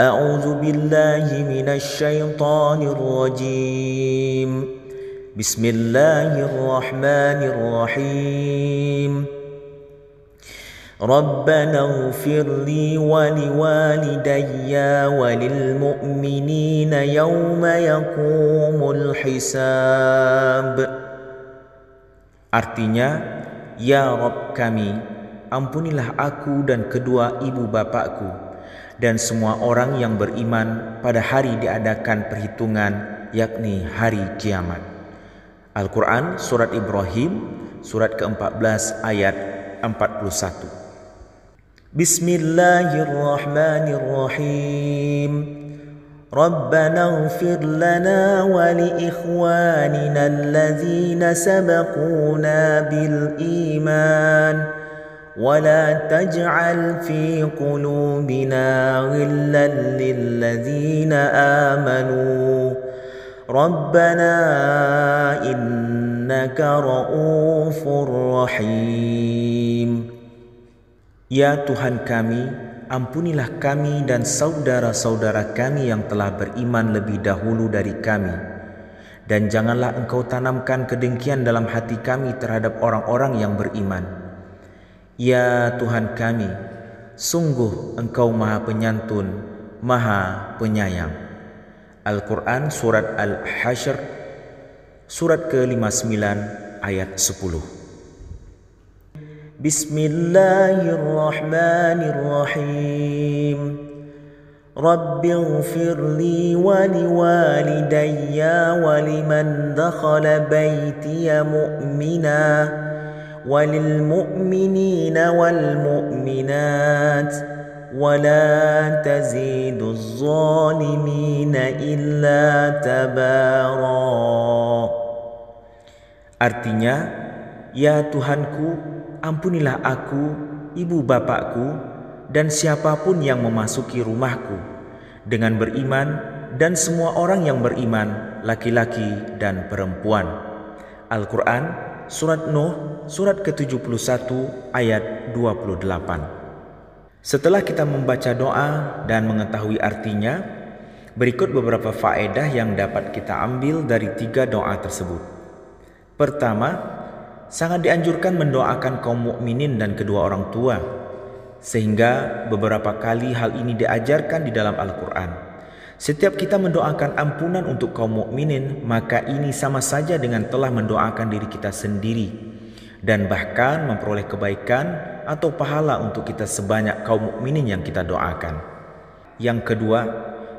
أعوذ بالله من الشيطان الرجيم بسم الله الرحمن الرحيم ربنا اغفر لي ولوالدي وللمؤمنين يوم يقوم الحساب Artinya, Ya Rob kami, ampunilah aku dan kedua ibu bapakku dan semua orang yang beriman pada hari diadakan perhitungan yakni hari kiamat. Al-Quran Surat Ibrahim Surat ke-14 ayat 41 Bismillahirrahmanirrahim. Rabbana ighfir lana wa li ikhwanina alladhina iman. ولا تجعل في قلوبنا غلا للذين آمنوا ربنا إنك رؤوف رحيم Ya Tuhan kami, ampunilah kami dan saudara-saudara kami yang telah beriman lebih dahulu dari kami. Dan janganlah engkau tanamkan kedengkian dalam hati kami terhadap orang-orang yang beriman. Ya Tuhan kami, sungguh Engkau Maha Penyantun, Maha Penyayang. Al-Quran Surat Al-Hashr Surat ke-59 ayat 10 Bismillahirrahmanirrahim Rabbi اغفر لي ولوالدي ولمن دخل بيتي مؤمنا وللمؤمنين والمؤمنات ولا تزيد الظالمين إلا تبارا Artinya, Ya Tuhanku, ampunilah aku, ibu bapakku, dan siapapun yang memasuki rumahku dengan beriman dan semua orang yang beriman, laki-laki dan perempuan. Al-Quran Surat Nuh, surat ke-71 ayat 28. Setelah kita membaca doa dan mengetahui artinya, berikut beberapa faedah yang dapat kita ambil dari tiga doa tersebut. Pertama, sangat dianjurkan mendoakan kaum mukminin dan kedua orang tua, sehingga beberapa kali hal ini diajarkan di dalam Al-Quran. Setiap kita mendoakan ampunan untuk kaum mukminin, maka ini sama saja dengan telah mendoakan diri kita sendiri dan bahkan memperoleh kebaikan atau pahala untuk kita sebanyak kaum mukminin yang kita doakan. Yang kedua,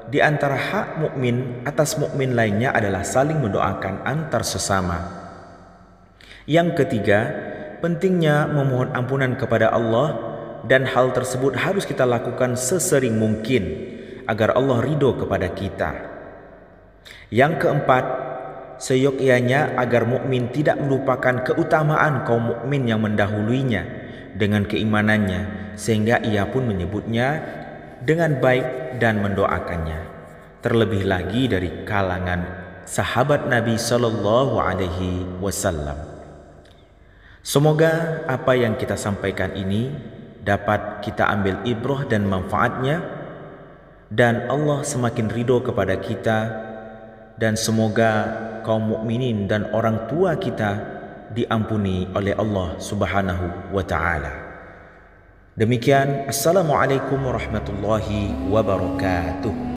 di antara hak mukmin atas mukmin lainnya adalah saling mendoakan antar sesama. Yang ketiga, pentingnya memohon ampunan kepada Allah dan hal tersebut harus kita lakukan sesering mungkin agar Allah ridho kepada kita. Yang keempat, seyogyanya agar mukmin tidak melupakan keutamaan kaum mukmin yang mendahuluinya dengan keimanannya sehingga ia pun menyebutnya dengan baik dan mendoakannya. Terlebih lagi dari kalangan sahabat Nabi Shallallahu Alaihi Wasallam. Semoga apa yang kita sampaikan ini dapat kita ambil ibroh dan manfaatnya dan Allah semakin ridho kepada kita dan semoga kaum mukminin dan orang tua kita diampuni oleh Allah Subhanahu wa taala. Demikian assalamualaikum warahmatullahi wabarakatuh.